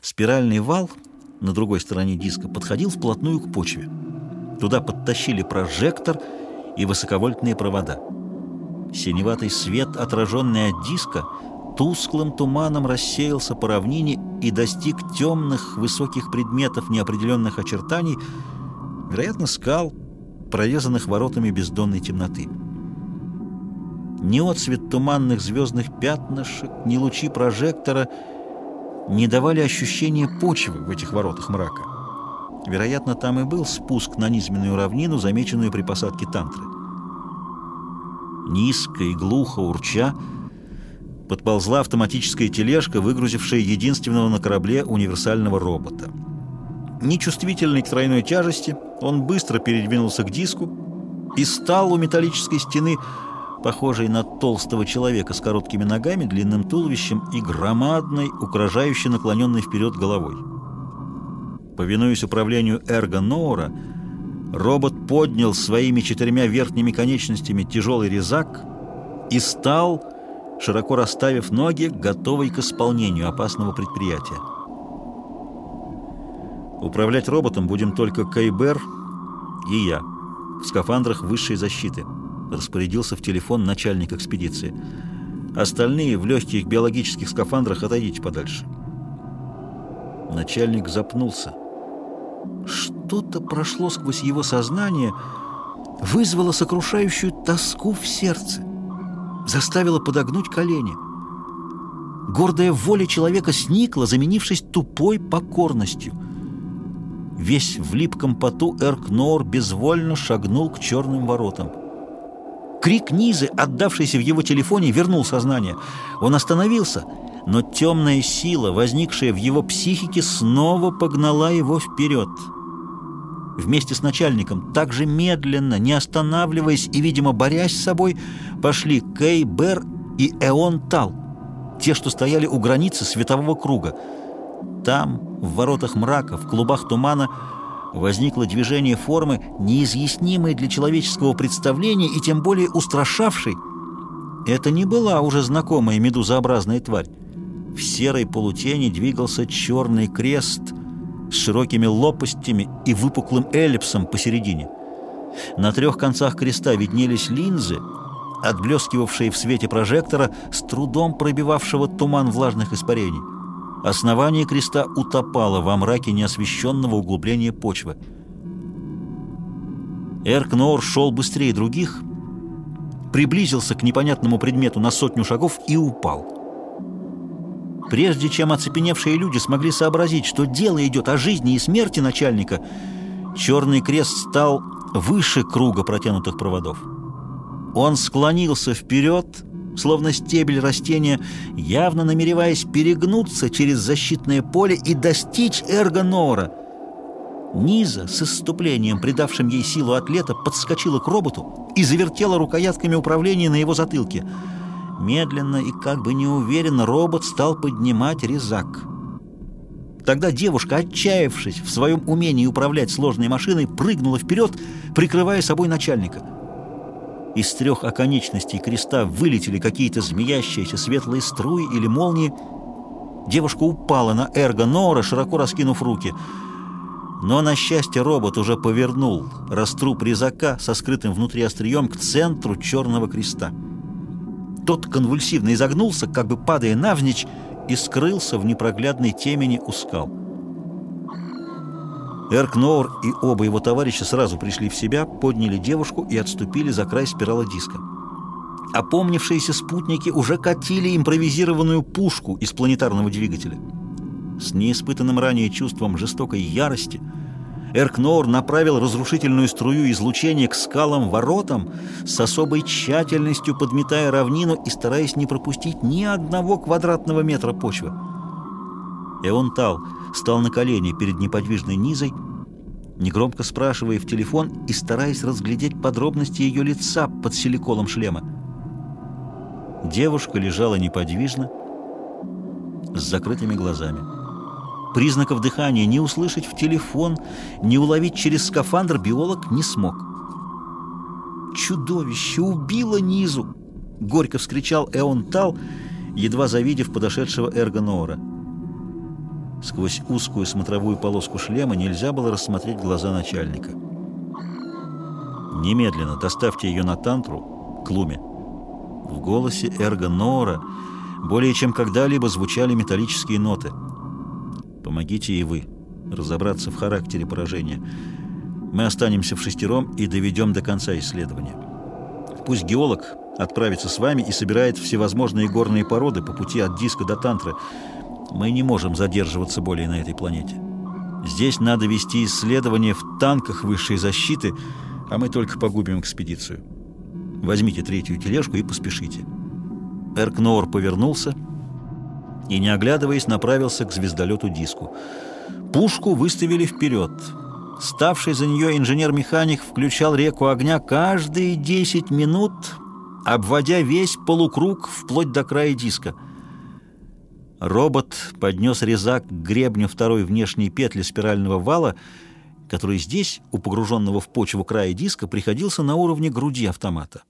Спиральный вал на другой стороне диска подходил вплотную к почве. Туда подтащили прожектор и высоковольтные провода. Синеватый свет, отраженный от диска, тусклым туманом рассеялся по равнине и достиг темных высоких предметов неопределенных очертаний, вероятно, скал, прорезанных воротами бездонной темноты. Ни отцвет туманных звездных пятнышек, ни лучи прожектора не давали ощущения почвы в этих воротах мрака. Вероятно, там и был спуск на низменную равнину, замеченную при посадке тантры. Низко и глухо урча подползла автоматическая тележка, выгрузившая единственного на корабле универсального робота. Нечувствительный к тройной тяжести, он быстро передвинулся к диску и стал у металлической стены, похожей на толстого человека с короткими ногами, длинным туловищем и громадной, угрожающе наклоненной вперед головой. Повинуясь управлению Эрго Ноура, робот поднял своими четырьмя верхними конечностями тяжелый резак и стал, широко расставив ноги, готовый к исполнению опасного предприятия. Управлять роботом будем только Кайбер и я в скафандрах высшей защиты, распорядился в телефон начальник экспедиции. Остальные в легких биологических скафандрах отойдите подальше. Начальник запнулся. Что-то прошло сквозь его сознание, вызвало сокрушающую тоску в сердце, заставило подогнуть колени. Гордая воля человека сникла, заменившись тупой покорностью – Весь в липком поту Эркнор безвольно шагнул к черным воротам. Крик Низы, отдавшийся в его телефоне, вернул сознание. Он остановился, но темная сила, возникшая в его психике, снова погнала его вперед. Вместе с начальником, так же медленно, не останавливаясь и, видимо, борясь с собой, пошли Кей Бер и Эон Тал, те, что стояли у границы светового круга. Там, в воротах мрака, в клубах тумана, возникло движение формы, неизъяснимой для человеческого представления и тем более устрашавшей. Это не была уже знакомая медузообразная тварь. В серой полутени двигался черный крест с широкими лопастями и выпуклым эллипсом посередине. На трех концах креста виднелись линзы, отблескивавшие в свете прожектора, с трудом пробивавшего туман влажных испарений. Основание креста утопало во мраке неосвещенного углубления почвы. Эркнор шел быстрее других, приблизился к непонятному предмету на сотню шагов и упал. Прежде чем оцепеневшие люди смогли сообразить, что дело идет о жизни и смерти начальника, черный крест стал выше круга протянутых проводов. Он склонился вперед, словно стебель растения, явно намереваясь перегнуться через защитное поле и достичь эргонора. Низа, с исступлением, придавшим ей силу атлета, подскочила к роботу и завертела рукоятками управления на его затылке. Медленно и как бы неуверенно робот стал поднимать резак. Тогда девушка, отчаявшись в своем умении управлять сложной машиной, прыгнула вперед, прикрывая собой начальника – из трех оконечностей креста вылетели какие-то змеящиеся светлые струи или молнии. Девушка упала на эрго Нора, широко раскинув руки. Но, на счастье, робот уже повернул раструб резака со скрытым внутри острием к центру черного креста. Тот конвульсивно изогнулся, как бы падая навзничь, и скрылся в непроглядной темени у скал. Эркноор и оба его товарища сразу пришли в себя, подняли девушку и отступили за край спирала диска. Опомнившиеся спутники уже катили импровизированную пушку из планетарного двигателя. С неиспытанным ранее чувством жестокой ярости Эркноор направил разрушительную струю излучения к скалам-воротам, с особой тщательностью подметая равнину и стараясь не пропустить ни одного квадратного метра почвы. Эонтал стал на колени перед неподвижной Низой, негромко спрашивая в телефон и стараясь разглядеть подробности ее лица под силиколом шлема. Девушка лежала неподвижно, с закрытыми глазами. Признаков дыхания не услышать в телефон, не уловить через скафандр биолог не смог. «Чудовище убило Низу!» — горько вскричал Эон Тал, едва завидев подошедшего Эрго Ноора. Сквозь узкую смотровую полоску шлема нельзя было рассмотреть глаза начальника. «Немедленно доставьте ее на тантру к Луме». В голосе Эрго Нора более чем когда-либо звучали металлические ноты. «Помогите и вы разобраться в характере поражения. Мы останемся в шестером и доведем до конца исследования. Пусть геолог отправится с вами и собирает всевозможные горные породы по пути от диска до тантры. Мы не можем задерживаться более на этой планете. Здесь надо вести исследования в танках высшей защиты, а мы только погубим экспедицию. Возьмите третью тележку и поспешите». Эркноор повернулся и, не оглядываясь, направился к звездолету-диску. Пушку выставили вперед. Ставший за нее инженер-механик включал реку огня каждые 10 минут, обводя весь полукруг вплоть до края диска. Робот поднес резак к гребню второй внешней петли спирального вала, который здесь, у погруженного в почву края диска, приходился на уровне груди автомата.